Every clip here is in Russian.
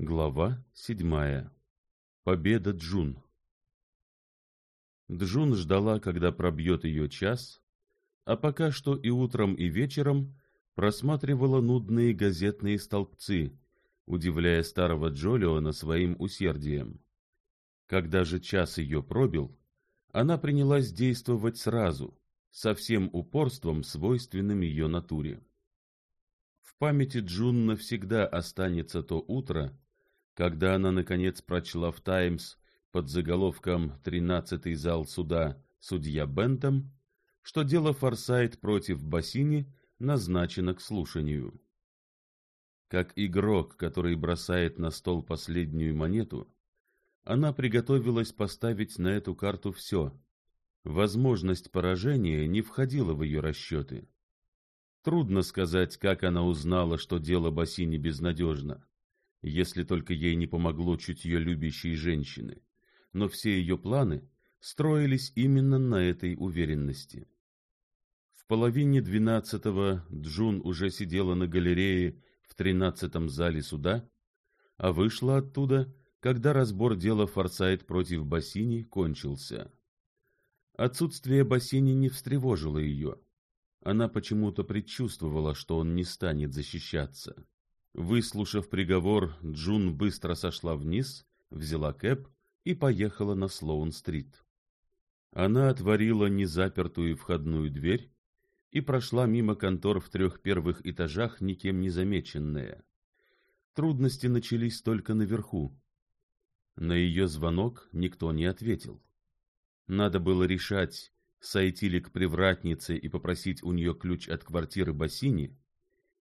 Глава седьмая. Победа Джун. Джун ждала, когда пробьет ее час, а пока что и утром, и вечером просматривала нудные газетные столбцы, удивляя старого Джолиона своим усердием. Когда же час ее пробил, она принялась действовать сразу, со всем упорством, свойственным ее натуре. В памяти Джун навсегда останется то утро, когда она, наконец, прочла в «Таймс» под заголовком «Тринадцатый зал суда. Судья Бентом», что дело Форсайт против Бассини назначено к слушанию. Как игрок, который бросает на стол последнюю монету, она приготовилась поставить на эту карту все. Возможность поражения не входила в ее расчеты. Трудно сказать, как она узнала, что дело Бассини безнадежно если только ей не помогло чуть ее любящей женщины. Но все ее планы строились именно на этой уверенности. В половине двенадцатого Джун уже сидела на галерее в тринадцатом зале суда, а вышла оттуда, когда разбор дела Форсайт против Бассини кончился. Отсутствие Бассини не встревожило ее. Она почему-то предчувствовала, что он не станет защищаться. Выслушав приговор, Джун быстро сошла вниз, взяла кэп и поехала на Слоун-стрит. Она отворила незапертую входную дверь и прошла мимо контор в трех первых этажах, никем не замеченная. Трудности начались только наверху. На ее звонок никто не ответил. Надо было решать, сойти ли к привратнице и попросить у нее ключ от квартиры Бассини,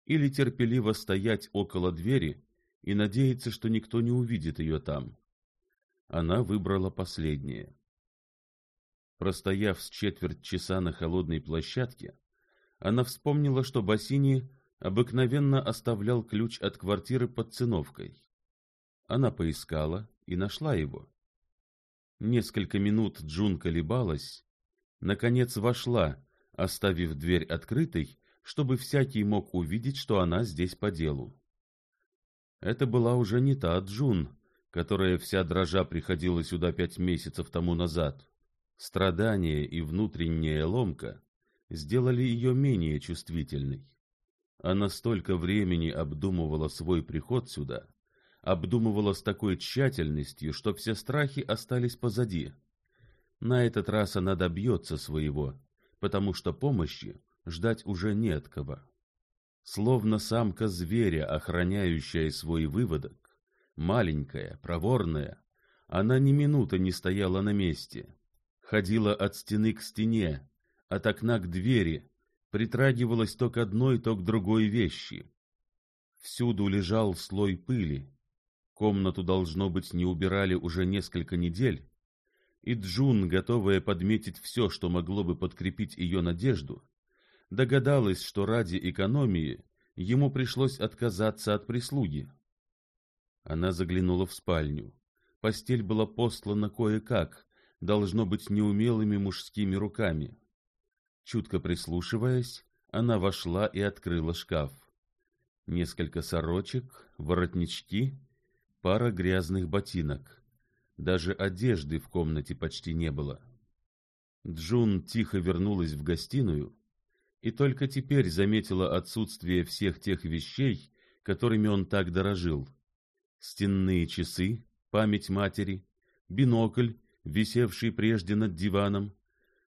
или терпеливо стоять около двери и надеяться, что никто не увидит ее там. Она выбрала последнее. Простояв с четверть часа на холодной площадке, она вспомнила, что Бассини обыкновенно оставлял ключ от квартиры под циновкой. Она поискала и нашла его. Несколько минут Джун колебалась, наконец вошла, оставив дверь открытой, чтобы всякий мог увидеть, что она здесь по делу. Это была уже не та Джун, которая вся дрожа приходила сюда пять месяцев тому назад. Страдания и внутренняя ломка сделали ее менее чувствительной. Она столько времени обдумывала свой приход сюда, обдумывала с такой тщательностью, что все страхи остались позади. На этот раз она добьется своего, потому что помощи ждать уже нет кого. Словно самка зверя, охраняющая свой выводок, маленькая, проворная, она ни минуты не стояла на месте, ходила от стены к стене, от окна к двери, притрагивалась то к одной, то к другой вещи. Всюду лежал слой пыли. Комнату, должно быть, не убирали уже несколько недель, и Джун, готовая подметить все, что могло бы подкрепить ее надежду, догадалась, что ради экономии ему пришлось отказаться от прислуги. Она заглянула в спальню. Постель была постлана кое-как, должно быть, неумелыми мужскими руками. Чутко прислушиваясь, она вошла и открыла шкаф. Несколько сорочек, воротнички, пара грязных ботинок. Даже одежды в комнате почти не было. Джун тихо вернулась в гостиную и только теперь заметила отсутствие всех тех вещей, которыми он так дорожил. Стенные часы, память матери, бинокль, висевший прежде над диваном,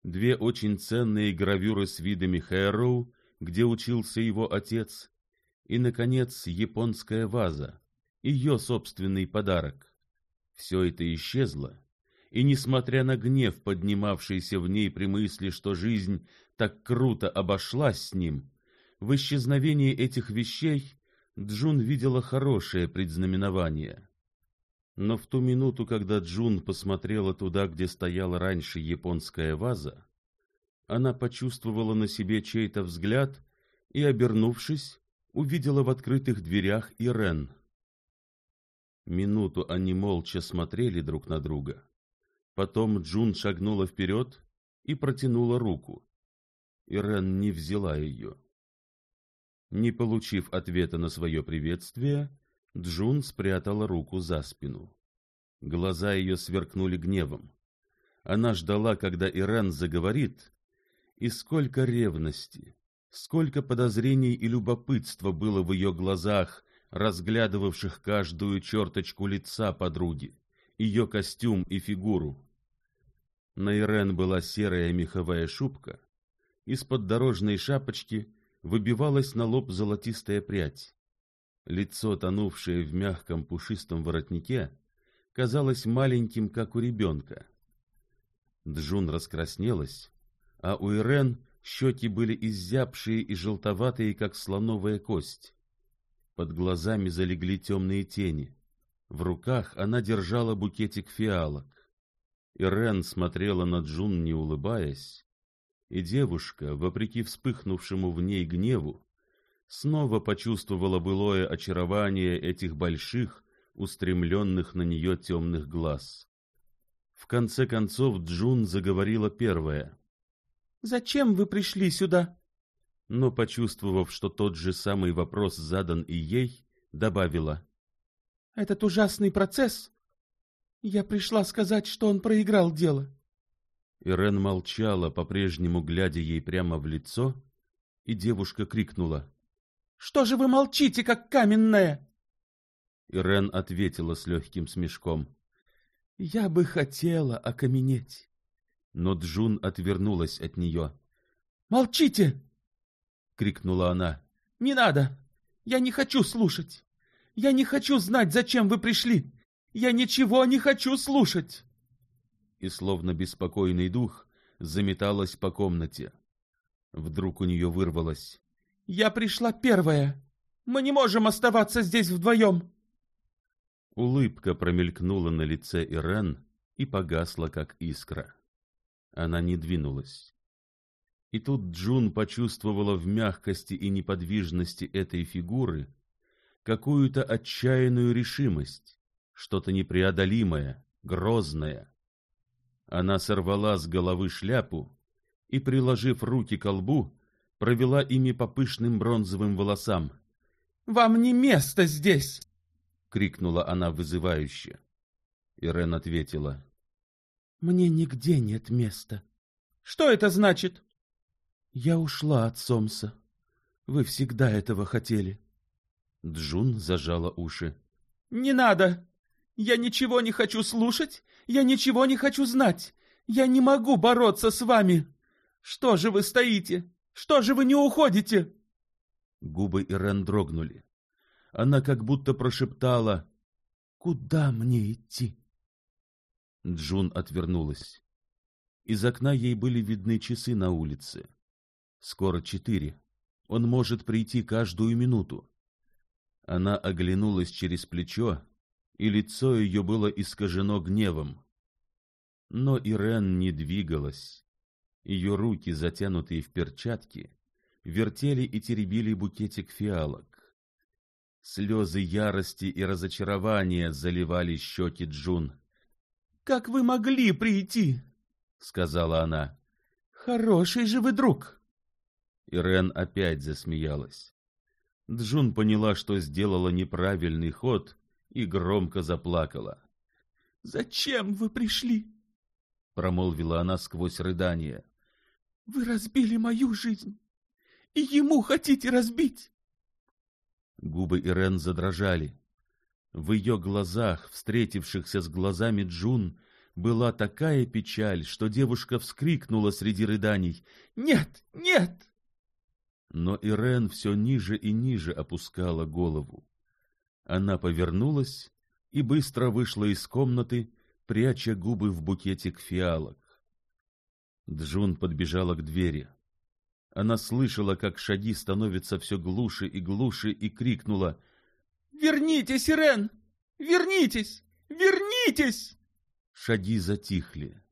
две очень ценные гравюры с видами Хэроу, где учился его отец, и, наконец, японская ваза, ее собственный подарок. Все это исчезло, и, несмотря на гнев, поднимавшийся в ней при мысли, что жизнь так круто обошлась с ним, в исчезновении этих вещей Джун видела хорошее предзнаменование. Но в ту минуту, когда Джун посмотрела туда, где стояла раньше японская ваза, она почувствовала на себе чей-то взгляд и, обернувшись, увидела в открытых дверях Ирен. Минуту они молча смотрели друг на друга. Потом Джун шагнула вперед и протянула руку. Ирен не взяла ее. Не получив ответа на свое приветствие, Джун спрятала руку за спину. Глаза ее сверкнули гневом. Она ждала, когда Ирен заговорит, и сколько ревности, сколько подозрений и любопытства было в ее глазах, разглядывавших каждую черточку лица подруги ее костюм и фигуру. На Ирен была серая меховая шубка, из-под дорожной шапочки выбивалась на лоб золотистая прядь. Лицо, тонувшее в мягком пушистом воротнике, казалось маленьким, как у ребенка. Джун раскраснелась, а у Ирен щеки были изябшие и желтоватые, как слоновая кость. Под глазами залегли темные тени. В руках она держала букетик фиалок. Ирен смотрела на Джун, не улыбаясь, и девушка, вопреки вспыхнувшему в ней гневу, снова почувствовала былое очарование этих больших, устремленных на нее темных глаз. В конце концов Джун заговорила первая. «Зачем вы пришли сюда?» Но, почувствовав, что тот же самый вопрос задан и ей, добавила этот ужасный процесс. Я пришла сказать, что он проиграл дело. Ирен молчала, по-прежнему глядя ей прямо в лицо, и девушка крикнула. — Что же вы молчите, как каменная? Ирен ответила с легким смешком. — Я бы хотела окаменеть. Но Джун отвернулась от нее. — Молчите! — крикнула она. — Не надо! Я не хочу слушать! Я не хочу знать, зачем вы пришли. Я ничего не хочу слушать. И словно беспокойный дух заметалась по комнате. Вдруг у нее вырвалось. Я пришла первая. Мы не можем оставаться здесь вдвоем. Улыбка промелькнула на лице Ирен и погасла, как искра. Она не двинулась. И тут Джун почувствовала в мягкости и неподвижности этой фигуры какую-то отчаянную решимость, что-то непреодолимое, грозное. Она сорвала с головы шляпу и, приложив руки к лбу, провела ими по пышным бронзовым волосам. «Вам не место здесь!» — крикнула она вызывающе. Ирен ответила. «Мне нигде нет места». «Что это значит?» «Я ушла от Сомса. Вы всегда этого хотели». Джун зажала уши. «Не надо! Я ничего не хочу слушать, я ничего не хочу знать, я не могу бороться с вами! Что же вы стоите? Что же вы не уходите?» Губы Ирен дрогнули. Она как будто прошептала «Куда мне идти?» Джун отвернулась. Из окна ей были видны часы на улице. Скоро четыре. Он может прийти каждую минуту. Она оглянулась через плечо, и лицо ее было искажено гневом. Но Ирен не двигалась. Ее руки, затянутые в перчатки, вертели и теребили букетик фиалок. Слезы ярости и разочарования заливали щеки Джун. — Как вы могли прийти? — сказала она. — Хороший же вы друг! Ирен опять засмеялась. Джун поняла, что сделала неправильный ход, и громко заплакала. «Зачем вы пришли?» — промолвила она сквозь рыдание. «Вы разбили мою жизнь, и ему хотите разбить!» Губы Ирен задрожали. В ее глазах, встретившихся с глазами Джун, была такая печаль, что девушка вскрикнула среди рыданий. «Нет, нет!» но Ирен все ниже и ниже опускала голову. Она повернулась и быстро вышла из комнаты, пряча губы в букетик фиалок. Джун подбежала к двери. Она слышала, как шаги становятся все глуше и глуше, и крикнула «Вернитесь, Ирен! Вернитесь! Вернитесь!» Шаги затихли.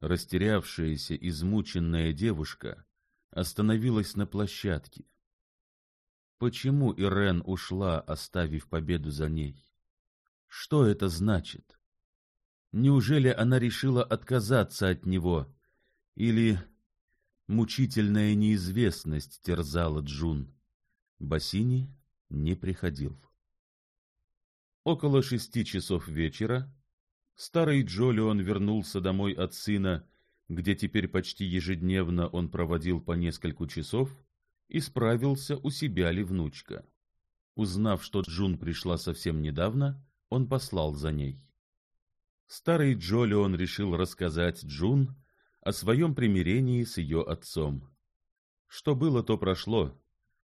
Растерявшаяся, измученная девушка остановилась на площадке. Почему Ирен ушла, оставив победу за ней? Что это значит? Неужели она решила отказаться от него? Или мучительная неизвестность терзала Джун? Бассини не приходил. Около шести часов вечера старый Джолион вернулся домой от сына где теперь почти ежедневно он проводил по несколько часов, и справился, у себя ли внучка. Узнав, что Джун пришла совсем недавно, он послал за ней. Старый Джоли он решил рассказать Джун о своем примирении с ее отцом. Что было, то прошло.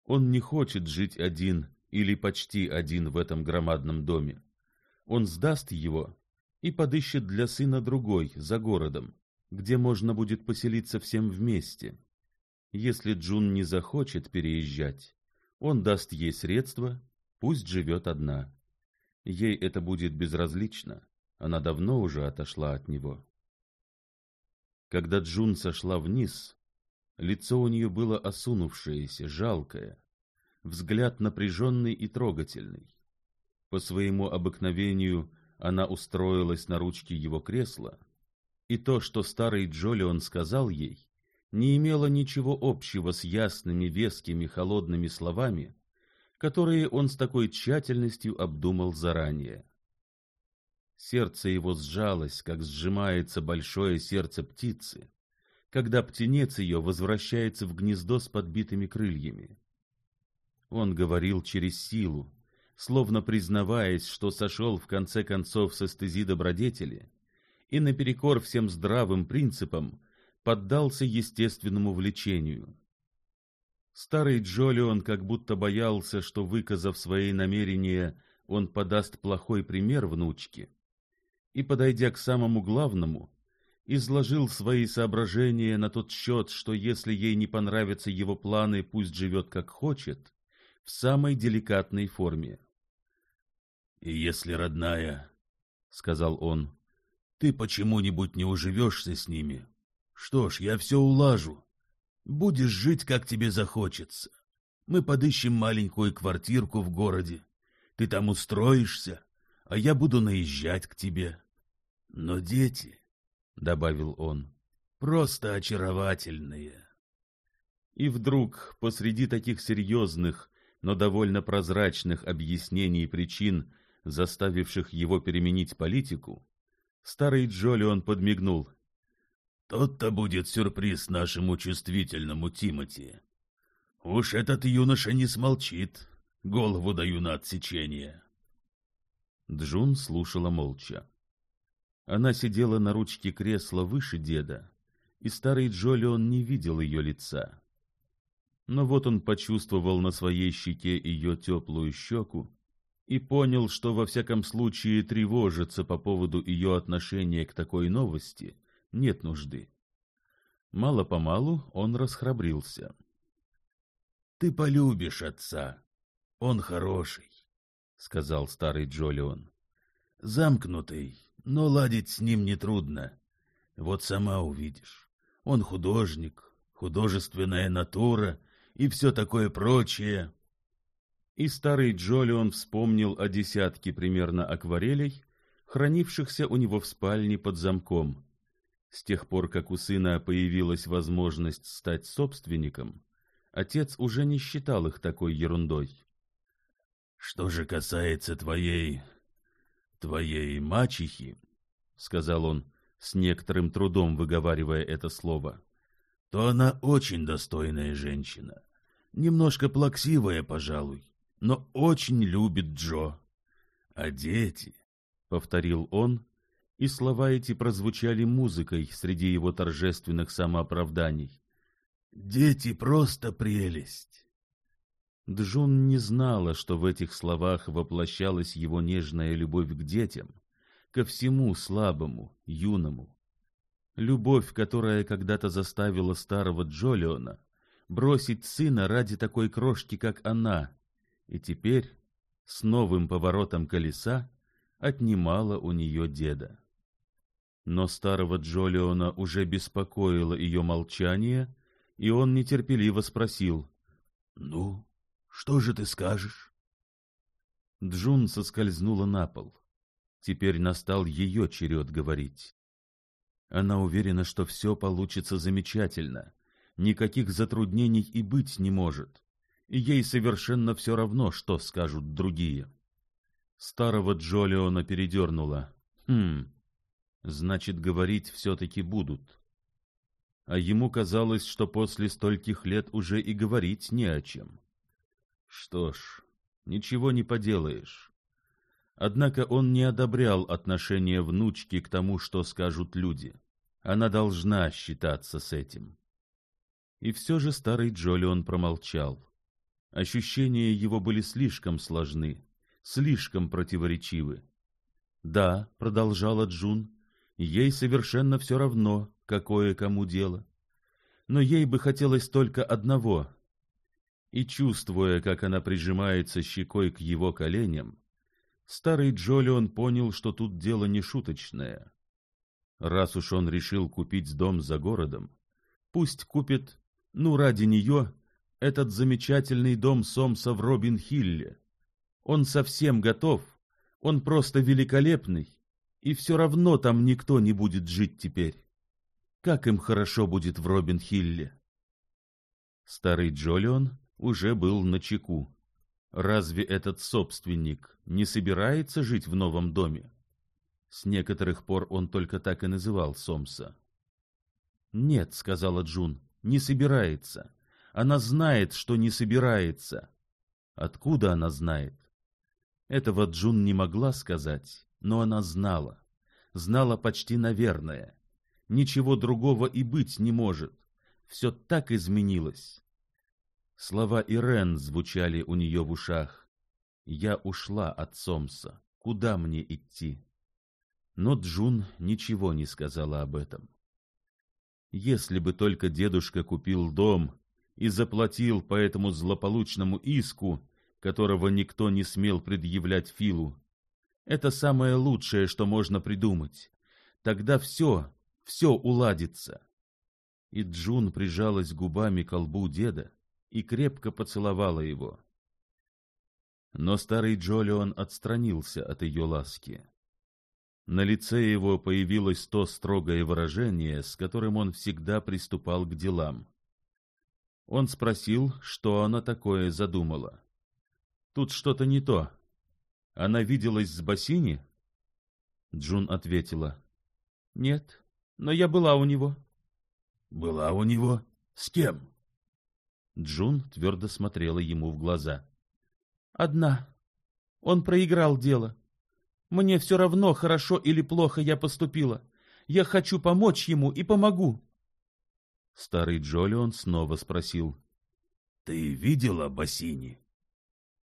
Он не хочет жить один или почти один в этом громадном доме. Он сдаст его и подыщет для сына другой за городом, где можно будет поселиться всем вместе. Если Джун не захочет переезжать, он даст ей средства, пусть живет одна. Ей это будет безразлично, она давно уже отошла от него. Когда Джун сошла вниз, лицо у нее было осунувшееся, жалкое, взгляд напряженный и трогательный. По своему обыкновению она устроилась на ручке его кресла, и то, что старый Джолион сказал ей, не имело ничего общего с ясными, вескими, холодными словами, которые он с такой тщательностью обдумал заранее. Сердце его сжалось, как сжимается большое сердце птицы, когда птенец ее возвращается в гнездо с подбитыми крыльями. Он говорил через силу, словно признаваясь, что сошел в конце концов со стези добродетели — и наперекор всем здравым принципам поддался естественному влечению. Старый Джолион как будто боялся, что, выказав свои намерения, он подаст плохой пример внучке, и, подойдя к самому главному, изложил свои соображения на тот счет, что если ей не понравятся его планы, пусть живет как хочет, в самой деликатной форме. — И если, родная, — сказал он, ты почему-нибудь не уживешься с ними. Что ж, я все улажу. Будешь жить, как тебе захочется. Мы подыщем маленькую квартирку в городе. Ты там устроишься, а я буду наезжать к тебе. Но дети, — добавил он, — просто очаровательные. И вдруг посреди таких серьезных, но довольно прозрачных объяснений причин, заставивших его переменить политику, Старый Джолион подмигнул. «Тот-то будет сюрприз нашему чувствительному Тимати. Уж этот юноша не смолчит, голову даю на отсечение». Джун слушала молча. Она сидела на ручке кресла выше деда, и старый Джолион не видел ее лица. Но вот он почувствовал на своей щеке ее теплую щеку и понял, что во всяком случае тревожиться по поводу ее отношения к такой новости нет нужды. Мало-помалу он расхрабрился. — Ты полюбишь отца. Он хороший, — сказал старый Джолион. — Замкнутый, но ладить с ним нетрудно. Вот сама увидишь. Он художник, художественная натура и все такое прочее. И старый Джолион вспомнил о десятке примерно акварелей, хранившихся у него в спальне под замком. С тех пор, как у сына появилась возможность стать собственником, отец уже не считал их такой ерундой. Что же касается твоей... твоей мачехи, — сказал он, с некоторым трудом выговаривая это слово, — то она очень достойная женщина, немножко плаксивая, пожалуй, но очень любит Джо. А дети, — повторил он, и слова эти прозвучали музыкой среди его торжественных самооправданий. Дети просто прелесть. Джун не знала, что в этих словах воплощалась его нежная любовь к детям, ко всему слабому, юному. Любовь, которая когда-то заставила старого Джолиона бросить сына ради такой крошки, как она, и теперь с новым поворотом колеса отнимала у нее деда. Но старого Джолиона уже беспокоило ее молчание, и он нетерпеливо спросил, «Ну, что же ты скажешь?» Джун соскользнула на пол. Теперь настал ее черед говорить. Она уверена, что все получится замечательно, никаких затруднений и быть не может ей совершенно все равно, что скажут другие. Старого Джолиона передернуло. Хм, значит, говорить все-таки будут. А ему казалось, что после стольких лет уже и говорить не о чем. Что ж, ничего не поделаешь. Однако он не одобрял отношение внучки к тому, что скажут люди. Она должна считаться с этим. И все же старый Джолион промолчал. Ощущения его были слишком сложны, слишком противоречивы. Да, продолжала Джун, ей совершенно все равно, какое кому дело. Но ей бы хотелось только одного. И чувствуя, как она прижимается щекой к его коленям, старый Джолион понял, что тут дело не шуточное. Раз уж он решил купить дом за городом, пусть купит, ну, ради нее этот замечательный дом сомсов робин хилле он совсем готов он просто великолепный и все равно там никто не будет жить теперь. Как им хорошо будет в робин хилле. Старый джолион уже был на чеку. Разве этот собственник не собирается жить в новом доме? С некоторых пор он только так и называл сомса. Нет сказала джун не собирается. Она знает, что не собирается. Откуда она знает? Этого Джун не могла сказать, но она знала. Знала почти наверное. Ничего другого и быть не может. Все так изменилось. Слова Ирен звучали у нее в ушах. Я ушла от Сомса. Куда мне идти? Но Джун ничего не сказала об этом. Если бы только дедушка купил дом, и заплатил по этому злополучному иску, которого никто не смел предъявлять Филу. Это самое лучшее, что можно придумать. Тогда все, все уладится. И Джун прижалась губами к лбу деда и крепко поцеловала его. Но старый Джолион отстранился от ее ласки. На лице его появилось то строгое выражение, с которым он всегда приступал к делам. Он спросил, что она такое задумала. «Тут что-то не то. Она виделась с Бассини?» Джун ответила. «Нет, но я была у него». «Была у него? С кем?» Джун твердо смотрела ему в глаза. «Одна. Он проиграл дело. Мне все равно, хорошо или плохо я поступила. Я хочу помочь ему и помогу». Старый Джолион снова спросил. — Ты видела бассейни?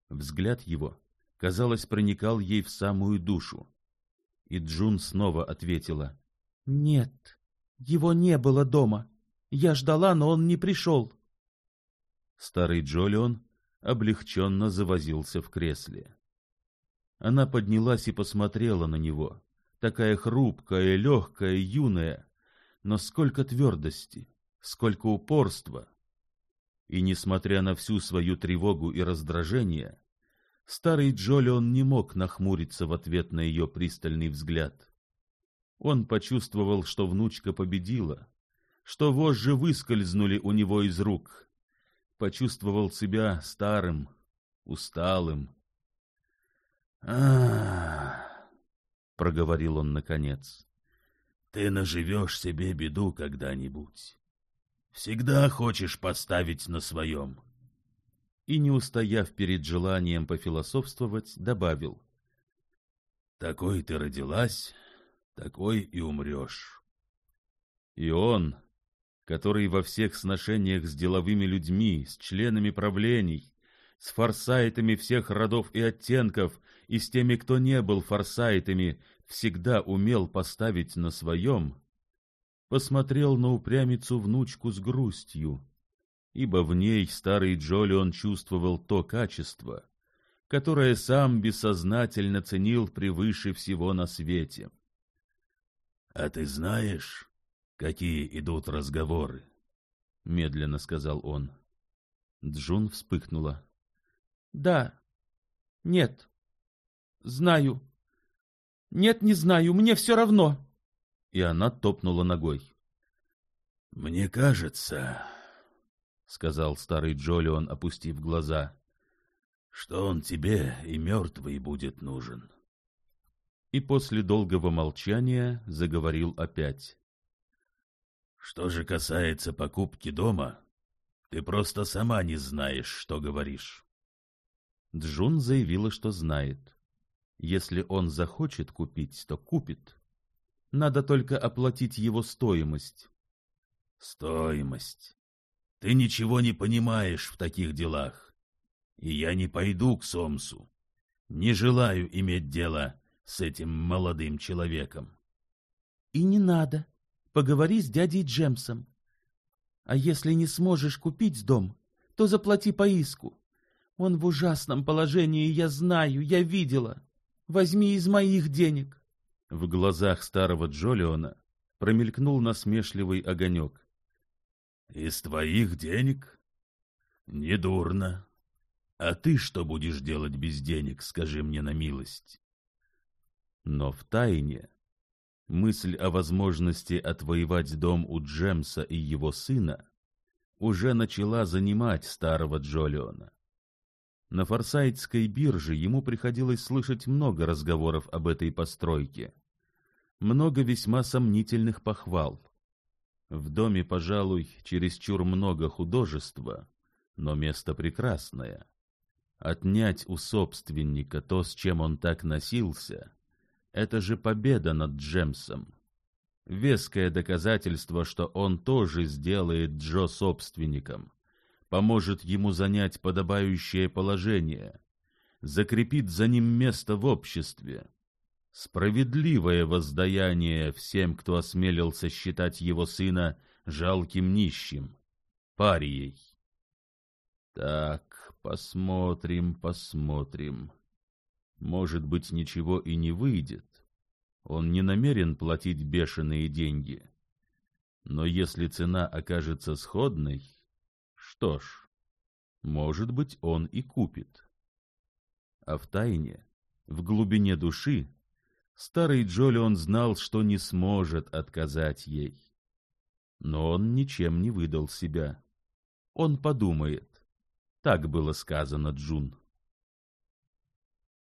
Взгляд его, казалось, проникал ей в самую душу. И Джун снова ответила. — Нет, его не было дома. Я ждала, но он не пришел. Старый Джолион облегченно завозился в кресле. Она поднялась и посмотрела на него, такая хрупкая, легкая, юная, но сколько твердости, сколько упорства. И, несмотря на всю свою тревогу и раздражение, старый Джолион не мог нахмуриться в ответ на ее пристальный взгляд. Он почувствовал, что внучка победила, что вожжи выскользнули у него из рук, почувствовал себя старым, усталым. а проговорил он наконец, — ты наживешь себе беду когда-нибудь. Всегда хочешь поставить на своем. И не устояв перед желанием пофилософствовать, добавил. Такой ты родилась, такой и умрешь. И он, который во всех сношениях с деловыми людьми, с членами правлений, с форсайтами всех родов и оттенков и с теми, кто не был форсайтами, всегда умел поставить на своем, посмотрел на упрямицу внучку с грустью, ибо в ней старый Джолион чувствовал то качество, которое сам бессознательно ценил превыше всего на свете. — А ты знаешь, какие идут разговоры? — медленно сказал он. Джун вспыхнула. — Да. Нет. Знаю. Нет, не знаю, мне все равно и она топнула ногой. «Мне кажется...» — сказал старый Джолион, опустив глаза. «Что он тебе и мертвый будет нужен?» И после долгого молчания заговорил опять. «Что же касается покупки дома, ты просто сама не знаешь, что говоришь». Джун заявила, что знает. Если он захочет купить, то купит. Надо только оплатить его стоимость. Стоимость. Ты ничего не понимаешь в таких делах. И я не пойду к Сомсу. Не желаю иметь дело с этим молодым человеком. И не надо. Поговори с дядей Джемсом. А если не сможешь купить дом, то заплати по иску. Он в ужасном положении, я знаю, я видела. Возьми из моих денег. В глазах старого Джолиона промелькнул насмешливый огонек. «Из твоих денег? Недурно. А ты что будешь делать без денег, скажи мне на милость?» Но в тайне мысль о возможности отвоевать дом у Джемса и его сына уже начала занимать старого Джолиона. На форсайтской бирже ему приходилось слышать много разговоров об этой постройке — много весьма сомнительных похвал. В доме, пожалуй, чересчур много художества, но место прекрасное. Отнять у собственника то, с чем он так носился, это же победа над Джемсом. Веское доказательство, что он тоже сделает Джо собственником, поможет ему занять подобающее положение, закрепит за ним место в обществе. Справедливое воздаяние всем, кто осмелился считать его сына жалким нищим, парией. Так, посмотрим, посмотрим. Может быть, ничего и не выйдет. Он не намерен платить бешеные деньги. Но если цена окажется сходной, что ж, может быть, он и купит. А в тайне, в глубине души, Старый Джолион знал, что не сможет отказать ей. Но он ничем не выдал себя. Он подумает. Так было сказано Джун.